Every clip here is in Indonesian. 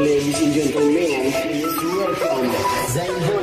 Ladies and gentlemen, please welcome Zainbonix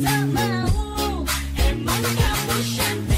Mm-hmm. Mm-hmm.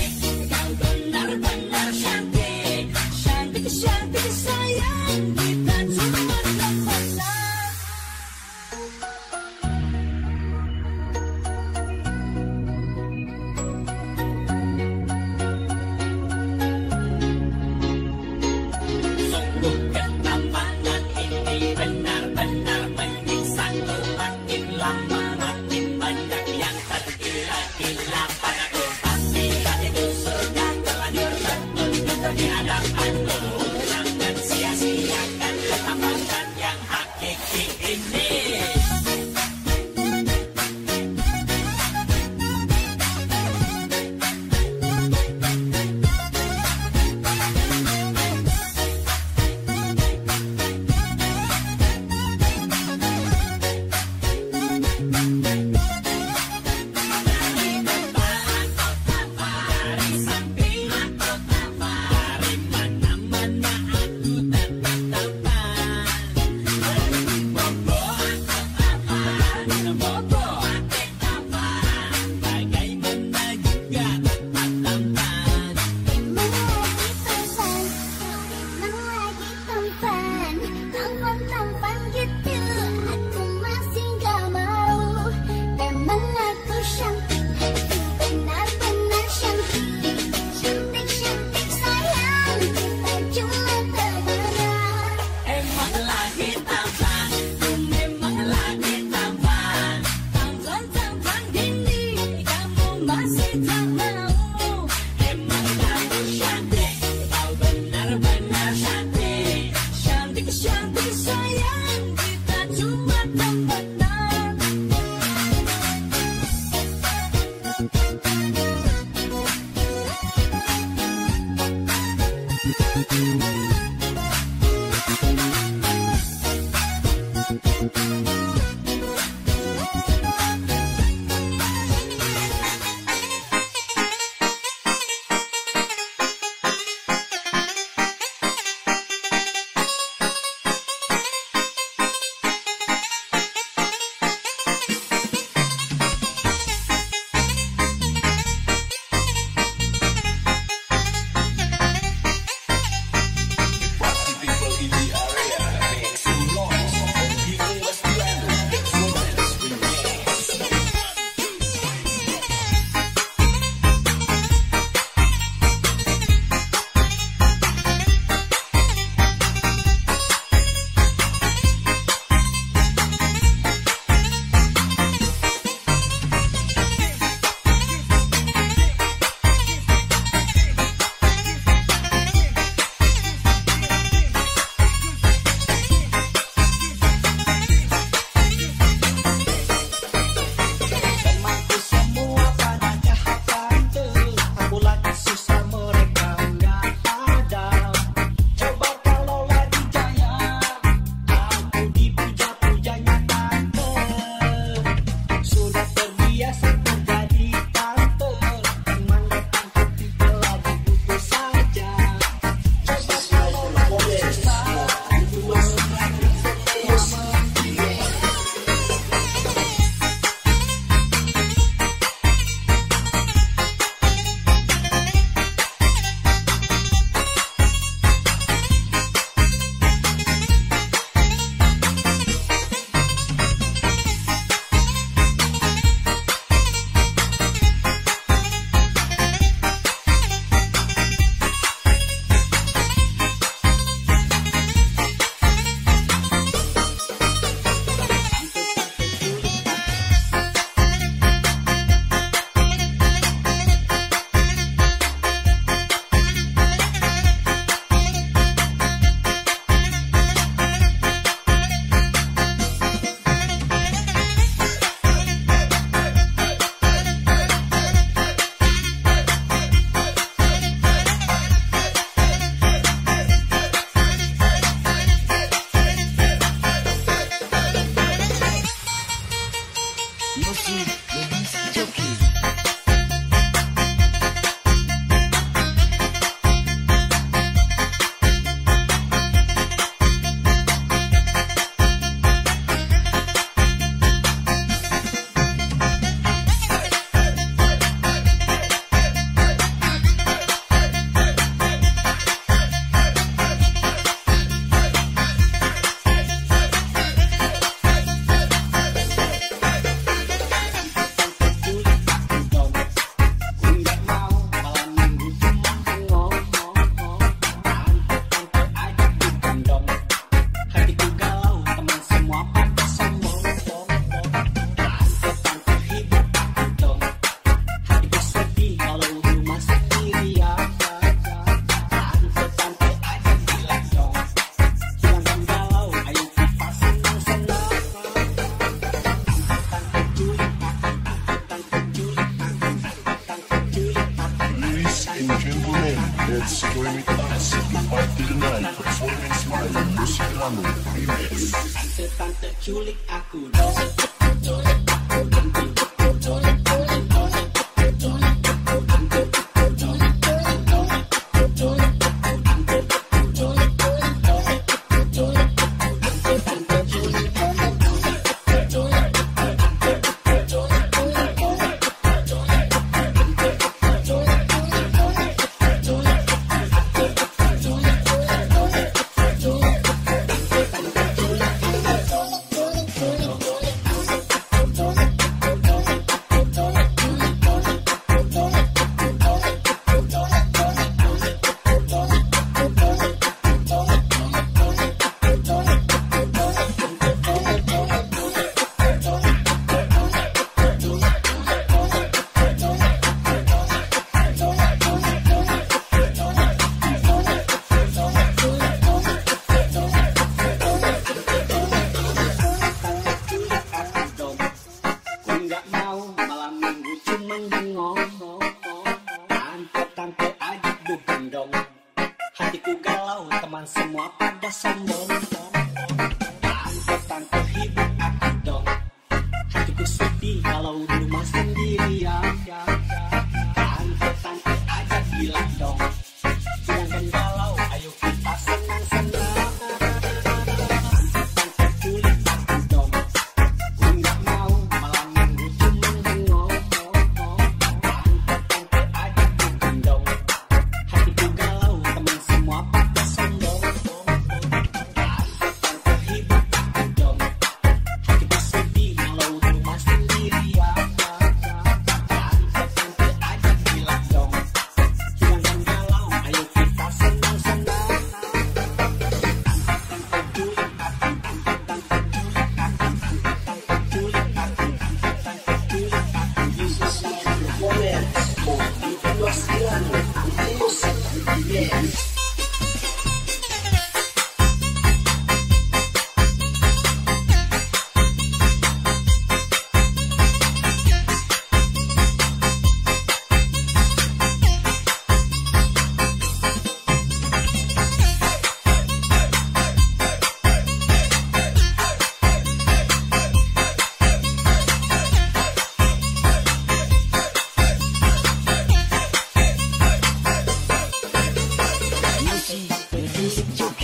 行就。